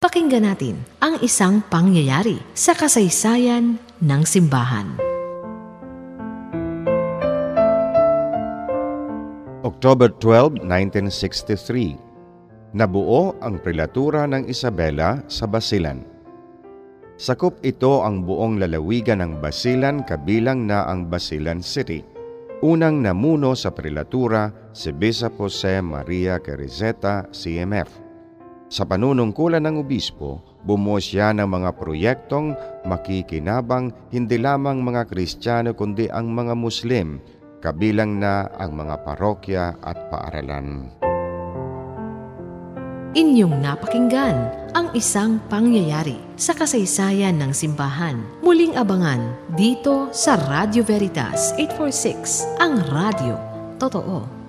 Pakinggan natin ang isang pangyayari sa kasaysayan ng simbahan. October 12, 1963 Nabuo ang prelatura ng Isabela sa Basilan. Sakop ito ang buong lalawigan ng Basilan kabilang na ang Basilan City. Unang namuno sa prelatura si Bishop Jose Maria Carizeta, CMF. Sa panunungkulan ng obispo, bumuo siya ng mga proyektong makikinabang hindi lamang mga Kristiyano kundi ang mga Muslim, kabilang na ang mga parokya at paaralan. Inyong napakinggan ang isang pangyayari sa kasaysayan ng simbahan. Muling abangan dito sa Radio Veritas 846, ang radio. Totoo.